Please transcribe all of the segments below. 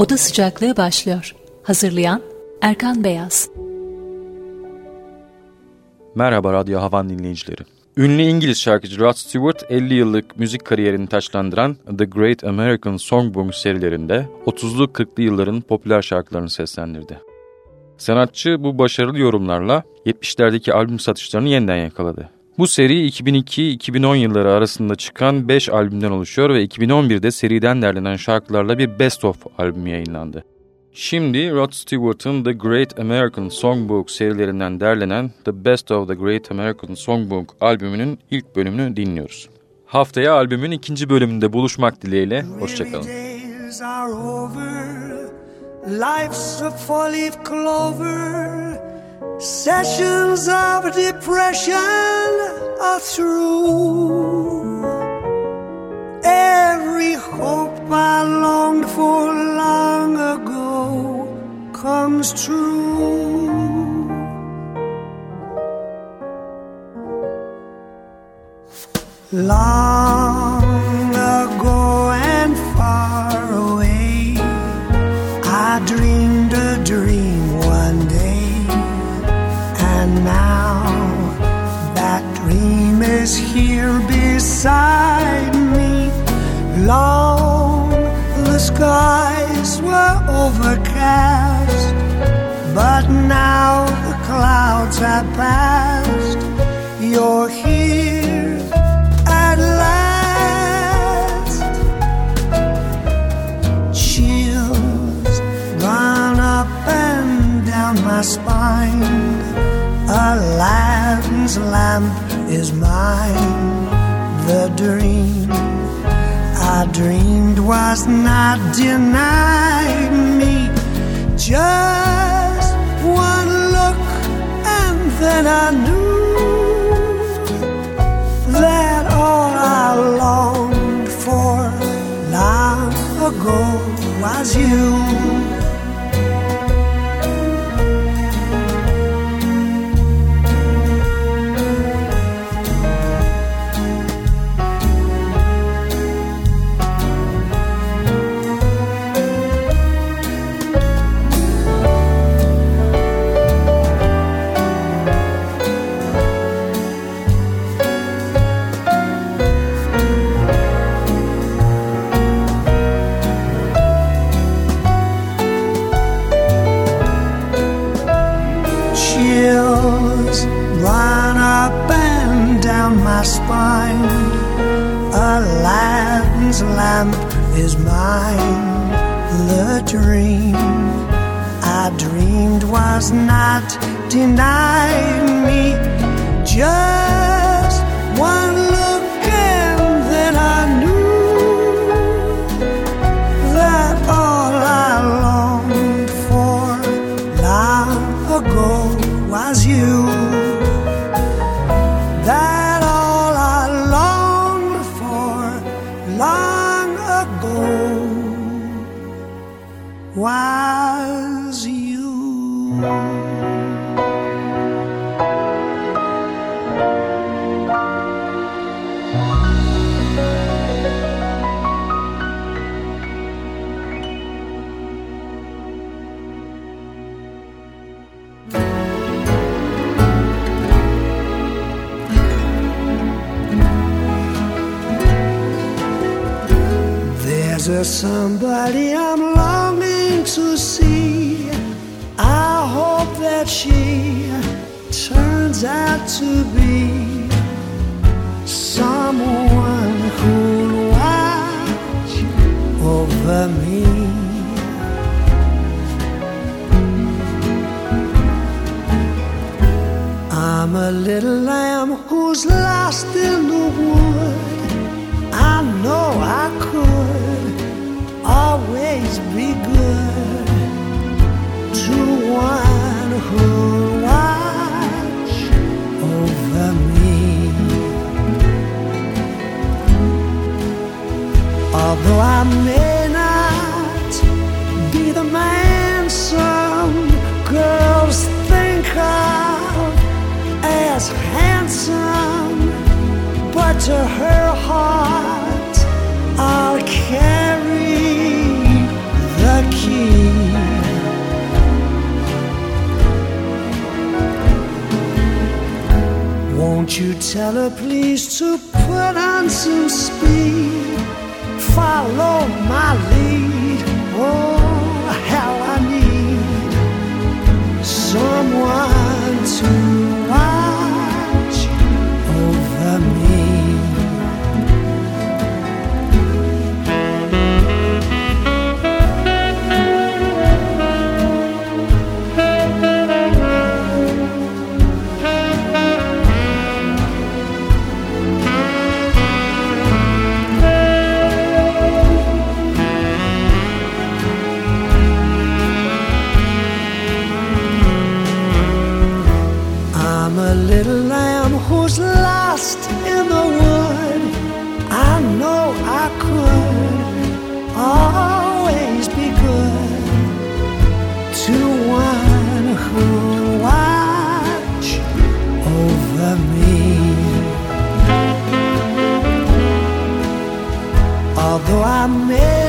Oda Sıcaklığı başlıyor. Hazırlayan Erkan Beyaz. Merhaba Radyo Havan dinleyicileri. Ünlü İngiliz şarkıcı Rod Stewart 50 yıllık müzik kariyerini taçlandıran The Great American Songbook serilerinde 30'lu 40'lı yılların popüler şarkılarını seslendirdi. Sanatçı bu başarılı yorumlarla 70'lerdeki albüm satışlarını yeniden yakaladı. Bu seri 2002-2010 yılları arasında çıkan 5 albümden oluşuyor ve 2011'de seriden derlenen şarkılarla bir Best Of albümü yayınlandı. Şimdi Rod Stewart'ın The Great American Songbook serilerinden derlenen The Best of the Great American Songbook albümünün ilk bölümünü dinliyoruz. Haftaya albümün ikinci bölümünde buluşmak dileğiyle, hoşçakalın. Life's a four-leaf clover Sessions of depression are through. Every hope I longed for long ago comes true. Long ago beside me. Long the skies were overcast, but now the clouds have passed. You're here at last. Chills run up and down my spine Aladdin's lamp is mine. The dream I dreamed was not denied me. Just one look, and then I knew that all I longed for long ago was you. Someone who'll watch over me. I'm a little lamb who's lost in the wood. I know I could always be good to one who Although I may not be the man some girls think of as handsome, but to her heart I'll carry the key. Won't you tell her please to put on some speed? Follow my lead. Oh, how I need someone to I'm a little lamb who's lost in the wood. I know I could always be good to one who watch over me. Although I may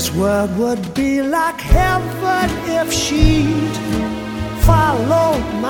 this world would be like heaven if she'd follow my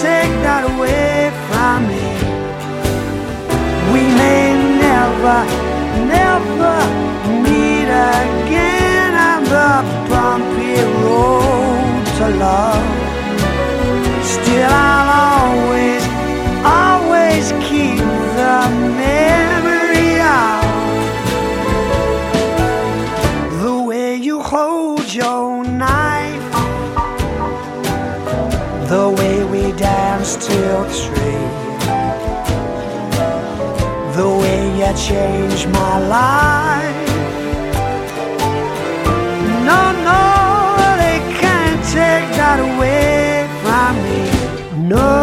Take that away from me. We may never, never meet again on the bumpy road to love. Still, I'll always, always keep the memory of the way you hold your knife, the till three, the way you changed my life. No, no, they can't take that away from me. No,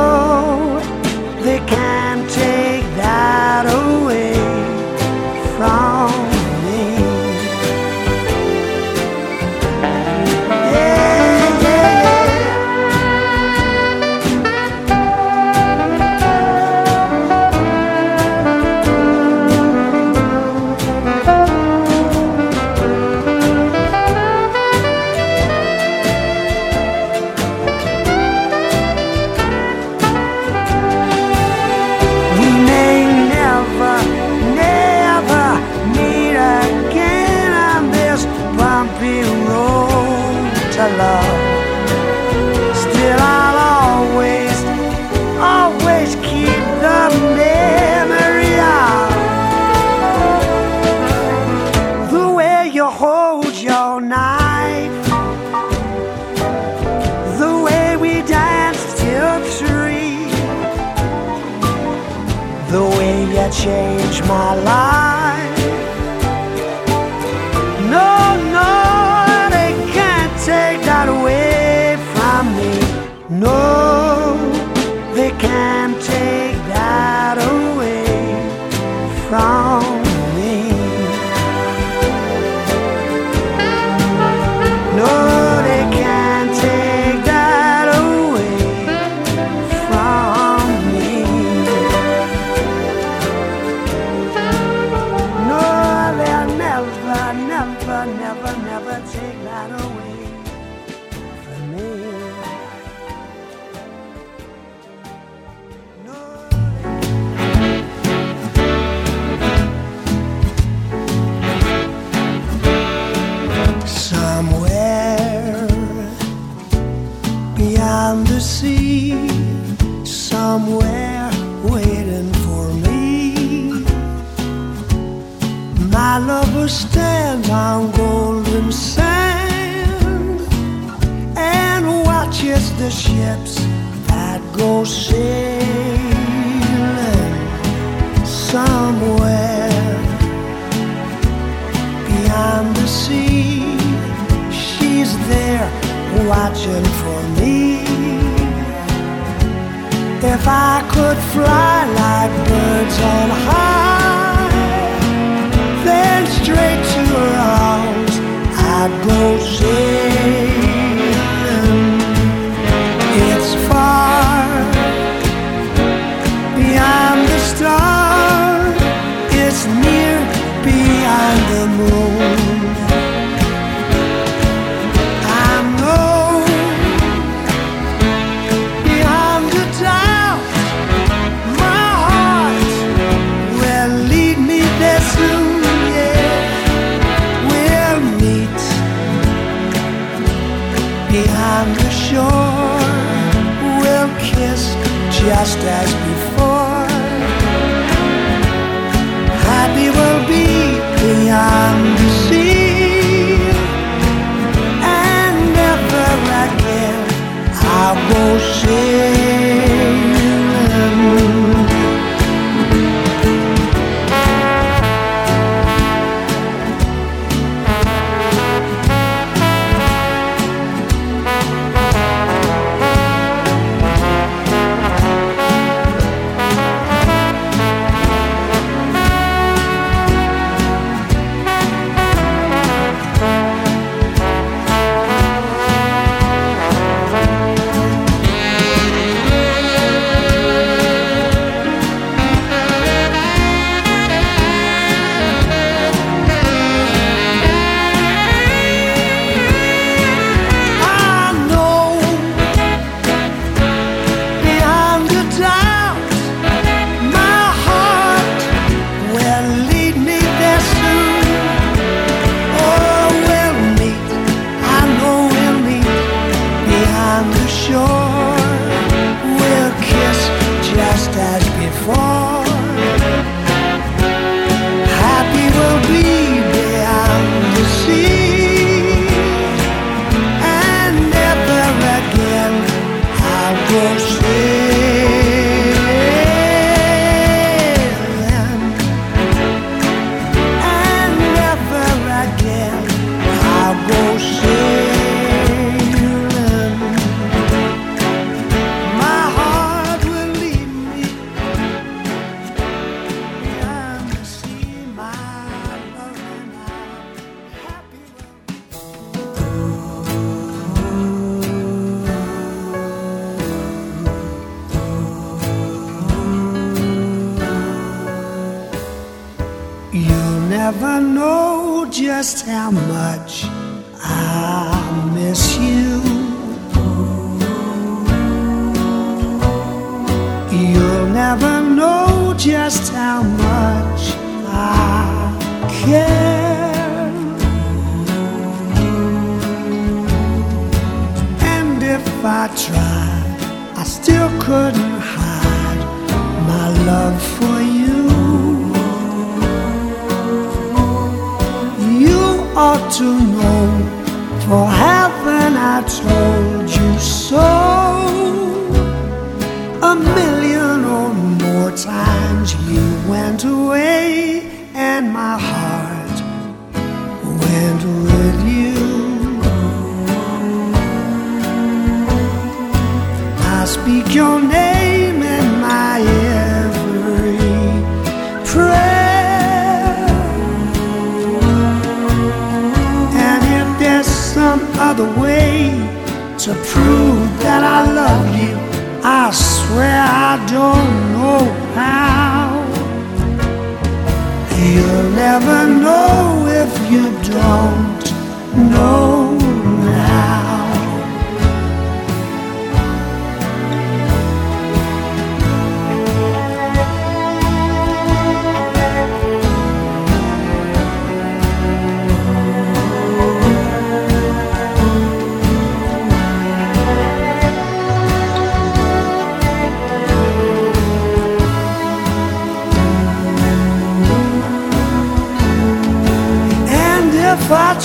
go sailing somewhere beyond the sea. She's there watching for me. If I could fly like birds on high, then straight to her arms I'd go sailing. Beyond the Dust, my heart will lead me design. We'll meet behind the shore. We'll kiss just as before. I'll go if I tried, I still couldn't hide my love for you. You ought to know, for haven't I told you so? A million or more times you went away, and my heart your name in my every prayer. And if there's some other way to prove that I love you, I swear I don't know how. You'll never know if you don't know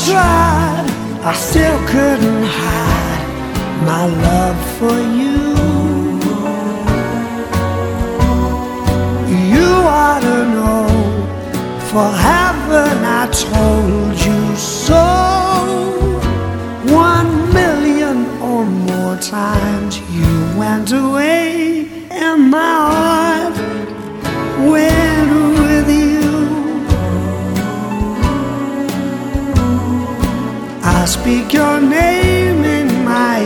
tried, I still couldn't hide my love for you. You ought to know, for heaven I told you so. One million or more times you went away, and my heart speak your name in my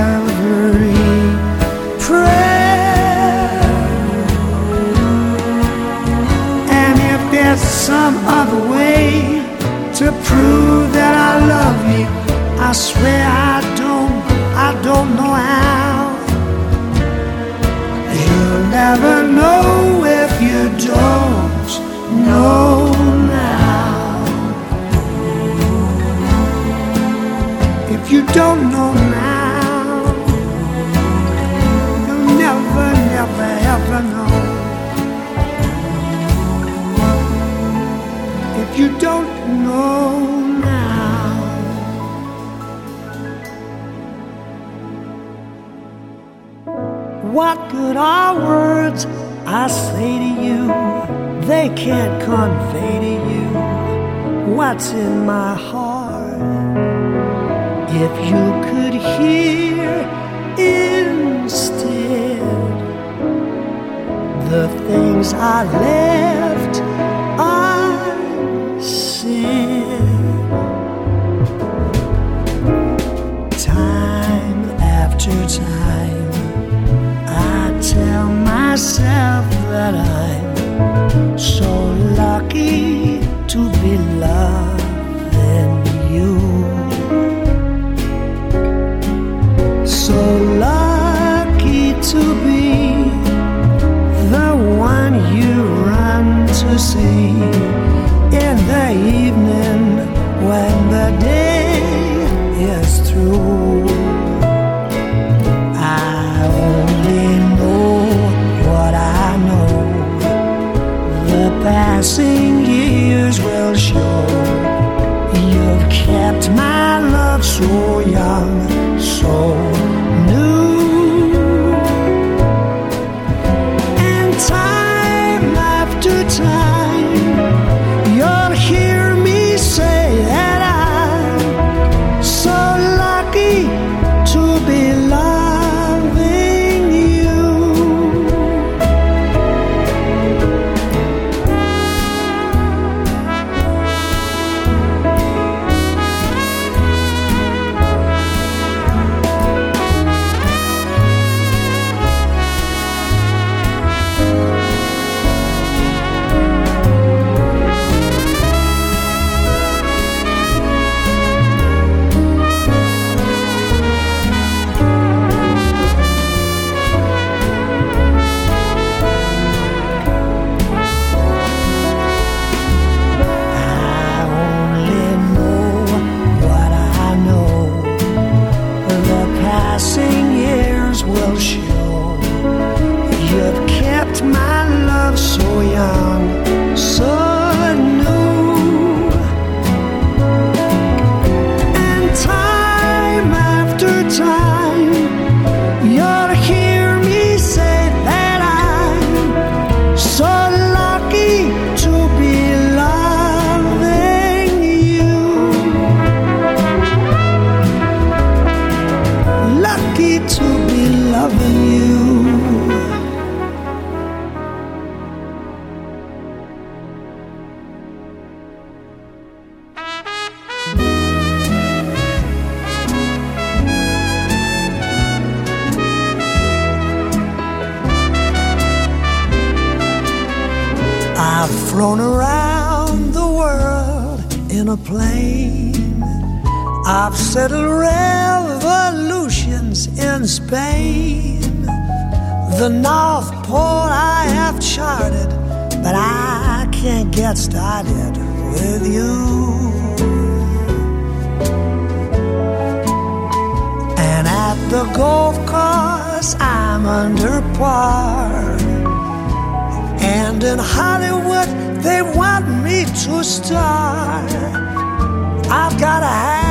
every prayer. And if there's some other way to prove that I love you, I swear I don't, I don't know how. Don't know now, you'll never, never, ever know. If you don't know now. What good are words I say to you? They can't convey to you what's in my heart. If you could hear instead the things I left I unsaid. Time after time, I tell myself that I'm so lucky to be loving time, I've revolutions in Spain. The North Pole I have charted, but I can't get started with you. And at the golf course, I'm under par. And in Hollywood, they want me to star. I've got a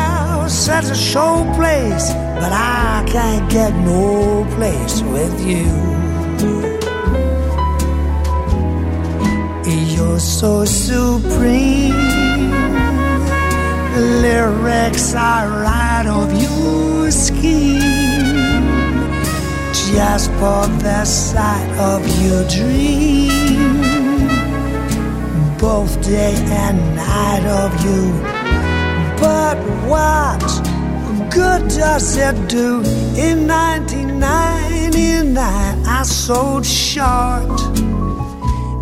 that's a show place, but I can't get no place with you. You're so supreme. Lyrics are right of your scheme, just for the sight of your dream. Both day and night of you it do? In 1999, I sold short.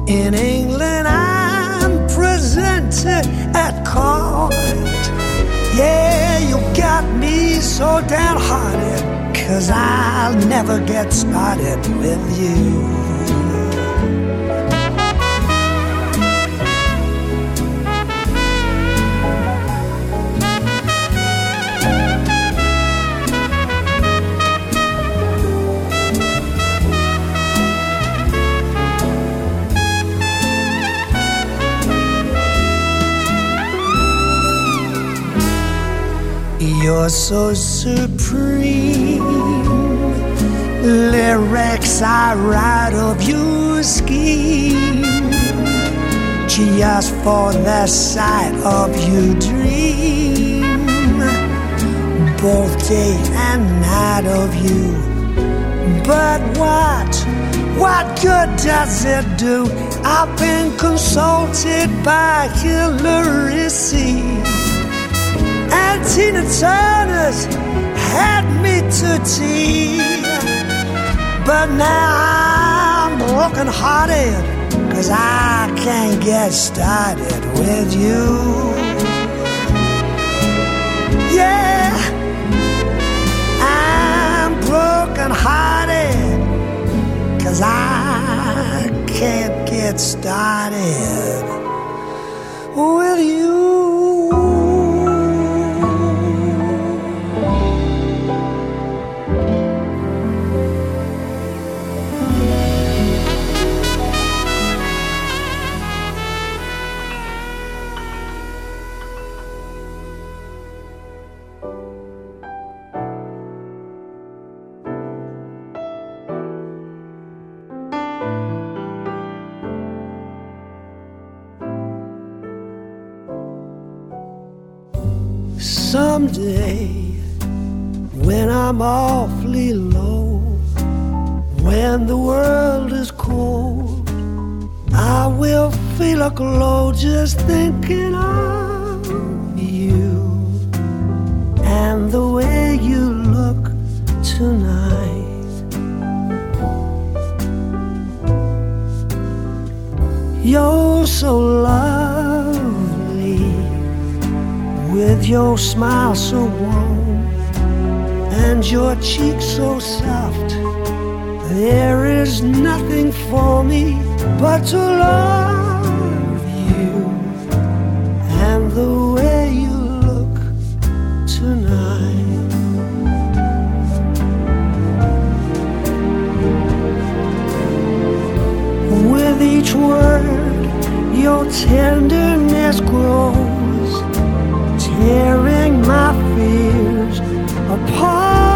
In England, I'm presented at court. Yeah, you got me so downhearted, cause I'll never get started with you. You're so supreme. Lyrics I write of your scheme. Just for the sight of your dream. Both day and night of you. But what, what good does it do? I've been consulted by Hillary C and Tina Turner's had me to tea. But now I'm broken hearted, cause I can't get started with you. Yeah, I'm broken hearted, cause I can't get started with you. You're so lovely with your smile so warm and your cheeks so soft. There is nothing for me but to love tenderness grows tearing my fears apart.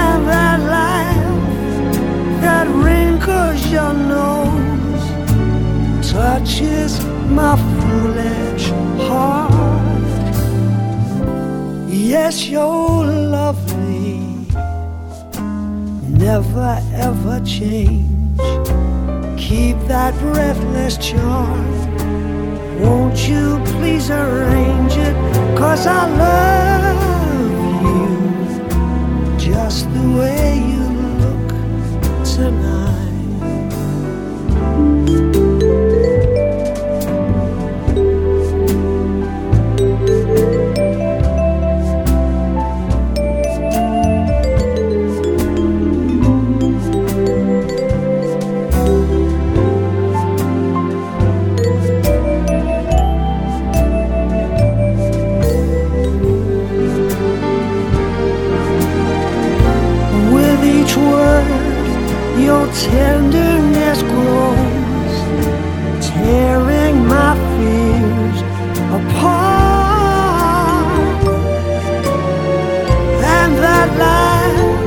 And that laugh that wrinkles your nose touches my foolish heart. Yes, you're lovely, never ever change. Keep that breathless charm won't you please arrange it? Cause I love you just the way you tenderness grows, tearing my fears apart. And that laugh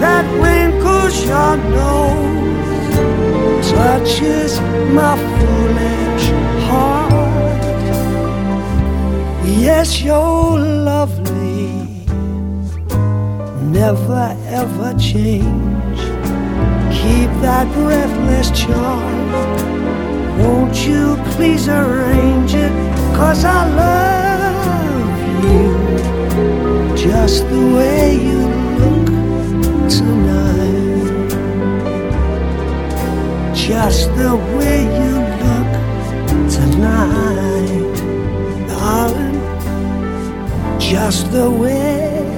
that wrinkles your nose touches my foolish heart. Yes, you're lovely, never ever change. Keep that breathless charm. Won't you please arrange it? Cause I love you just the way you look tonight. Just the way you look tonight, darling. Just the way